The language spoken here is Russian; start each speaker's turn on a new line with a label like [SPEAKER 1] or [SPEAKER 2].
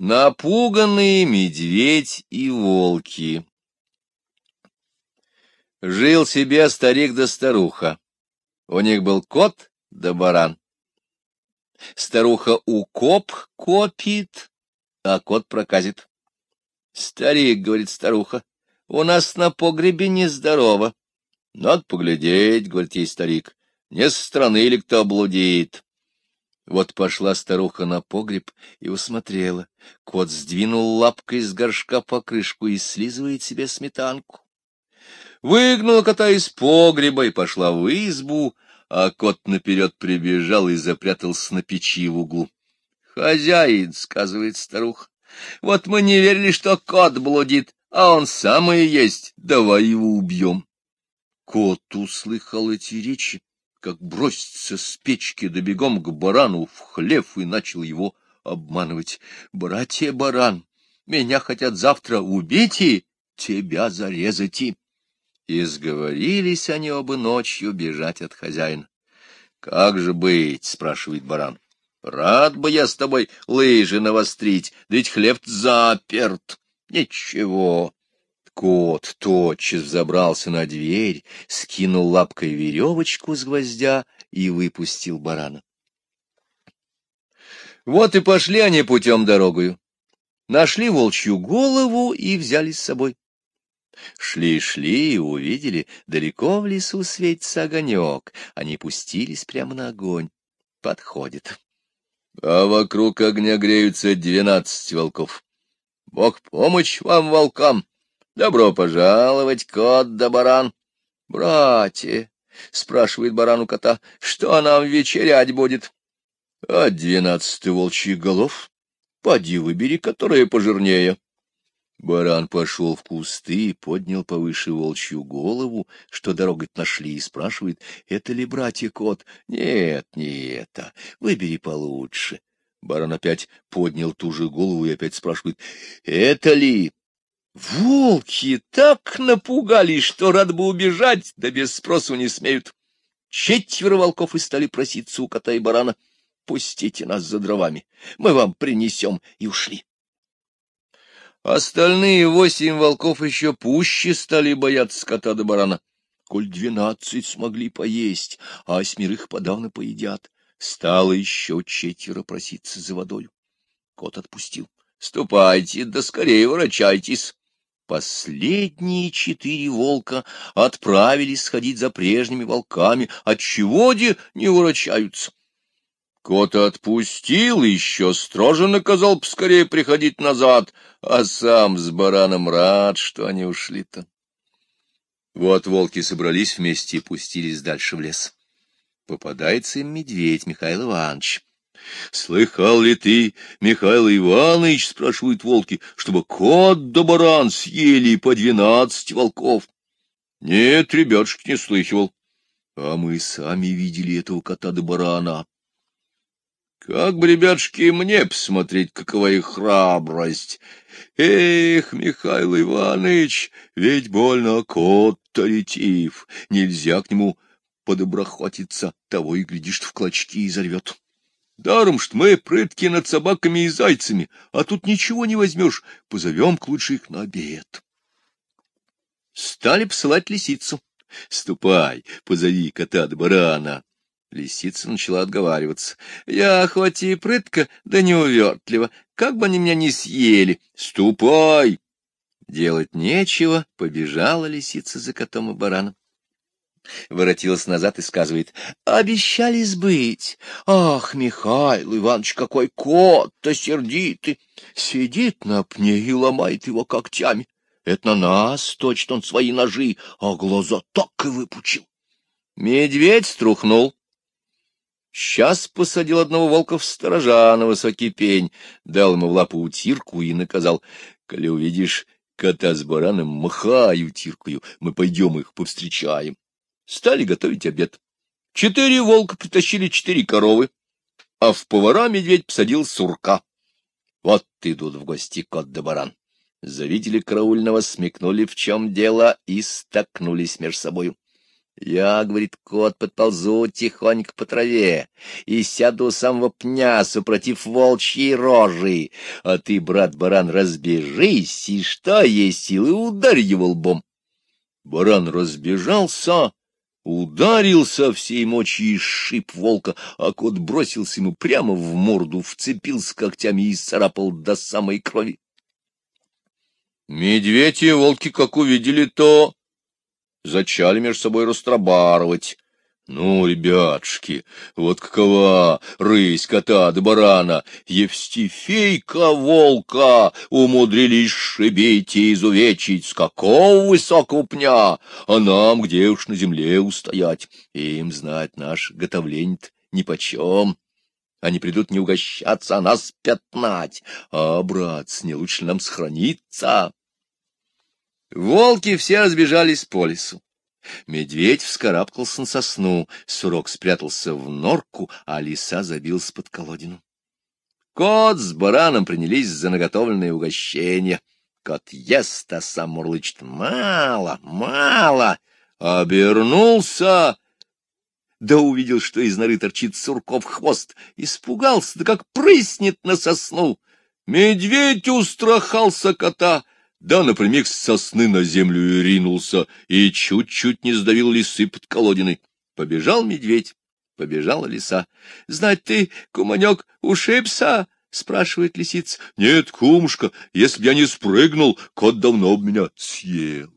[SPEAKER 1] Напуганные медведь и волки Жил себе старик да старуха. У них был кот да баран. Старуха укоп копит, а кот проказит. Старик, — говорит старуха, — у нас на погребе нездорово. Надо поглядеть, — говорит ей старик, — не с стороны ли кто блудит. Вот пошла старуха на погреб и усмотрела. Кот сдвинул лапкой с горшка по крышку и слизывает себе сметанку. Выгнала кота из погреба и пошла в избу, а кот наперед прибежал и запрятался на печи в углу. — Хозяин, — сказывает старуха, — вот мы не верили, что кот блудит, а он сам и есть, давай его убьем. Кот услыхал эти речи как бросится с печки да бегом к барану в хлев и начал его обманывать. «Братья баран, меня хотят завтра убить и тебя зарезать и...» И сговорились они оба ночью бежать от хозяина. «Как же быть?» — спрашивает баран. «Рад бы я с тобой лыжи навострить, ведь хлеб заперт. Ничего, Кот тотчас забрался на дверь, скинул лапкой веревочку с гвоздя и выпустил барана. Вот и пошли они путем дорогою. Нашли волчью голову и взяли с собой. Шли-шли и увидели, далеко в лесу светится огонек. Они пустились прямо на огонь. Подходит. А вокруг огня греются двенадцать волков. Бог помощь вам, волкам! Добро пожаловать, кот да баран. — Братья, — спрашивает баран у кота, — что нам вечерять будет? — А двенадцатый волчьих голов. Поди выбери, которая пожирнее. Баран пошел в кусты, поднял повыше волчью голову, что дорогой нашли, и спрашивает, это ли братья кот? Нет, не это, выбери получше. Баран опять поднял ту же голову и опять спрашивает, это ли? Волки так напугались, что рад бы убежать, да без спросу не смеют. Четверо волков и стали проситься у кота и барана. Пустите нас за дровами, мы вам принесем, и ушли. Остальные восемь волков еще пуще стали бояться кота да барана. Коль двенадцать смогли поесть, а восьмерых подавно поедят, стало еще четверо проситься за водою. Кот отпустил. — Ступайте, да скорее ворочайтесь. Последние четыре волка отправились сходить за прежними волками, отчего де не ворочаются. Кот отпустил еще строже наказал поскорее приходить назад, а сам с бараном рад, что они ушли-то. Вот волки собрались вместе и пустились дальше в лес. Попадается им медведь Михаил Иванович. — Слыхал ли ты, Михаил Иванович, — спрашивают волки, — чтобы кот да баран съели по двенадцать волков? — Нет, ребятушек, не слыхивал. А мы сами видели этого кота да барана. Как бы, ребятушки, мне посмотреть, какова их храбрость. Эх, Михаил Иванович, ведь больно кот-то ретив, нельзя к нему подоброхотиться, того и, глядишь, в клочки и зарвет. Даром, что мы прытки над собаками и зайцами, а тут ничего не возьмешь, позовем к лучше их на обед. Стали посылать лисицу. Ступай, позови кота да барана. Лисица начала отговариваться. Я хоть и прытка, да неувертлива, как бы они меня не съели. Ступай! Делать нечего, побежала лисица за котом и бараном воротилась назад и сказывает, — обещали сбыть. Ах, Михаил Иванович, какой кот-то сердитый! Сидит на пне и ломает его когтями. Это на нас точно он свои ножи, а глаза так и выпучил. Медведь струхнул. Сейчас посадил одного волка в сторожа на высокий пень, дал ему в лапу утирку и наказал, коли увидишь кота с бараном, махай утиркою, мы пойдем их повстречаем стали готовить обед. Четыре волка притащили четыре коровы, а в повара медведь посадил сурка. Вот идут в гости кот да баран. Завидели караульного, смекнули, в чем дело, и столкнулись между собою. Я, говорит кот, подползу тихонько по траве и сяду у самого пня, супротив волчьей рожи, а ты, брат-баран, разбежись, и что есть силы, ударь его лбом. Баран разбежался, ударился всей мочи и шип волка, а кот бросился ему прямо в морду, вцепился когтями и царапал до самой крови. Медведь и волки, как увидели то, зачали между собой растрабарывать. Ну, ребятушки, вот какова рысь, кота да барана, Евстифейка волка умудрились шибить и изувечить с какого высокого пня, а нам где уж на земле устоять, им знать наш готовление нипочем. Они придут не угощаться, а нас пятнать, а, брат, не лучше нам сохраниться. Волки все разбежались по лесу. Медведь вскарабкался на сосну, сурок спрятался в норку, а лиса забилась под колодину. Кот с бараном принялись за наготовленное угощение. Кот ест, а сам мурлычет «мало, мало». Обернулся, да увидел, что из норы торчит сурков хвост. Испугался, да как прыснет на сосну. Медведь устрахался кота — да напрямик с сосны на землю и ринулся, и чуть-чуть не сдавил лисы под колодиной. Побежал медведь, побежала лиса. — Знать ты, куманек, ушибся? — спрашивает лисица. — Нет, кумушка, если б я не спрыгнул, кот давно б меня съел.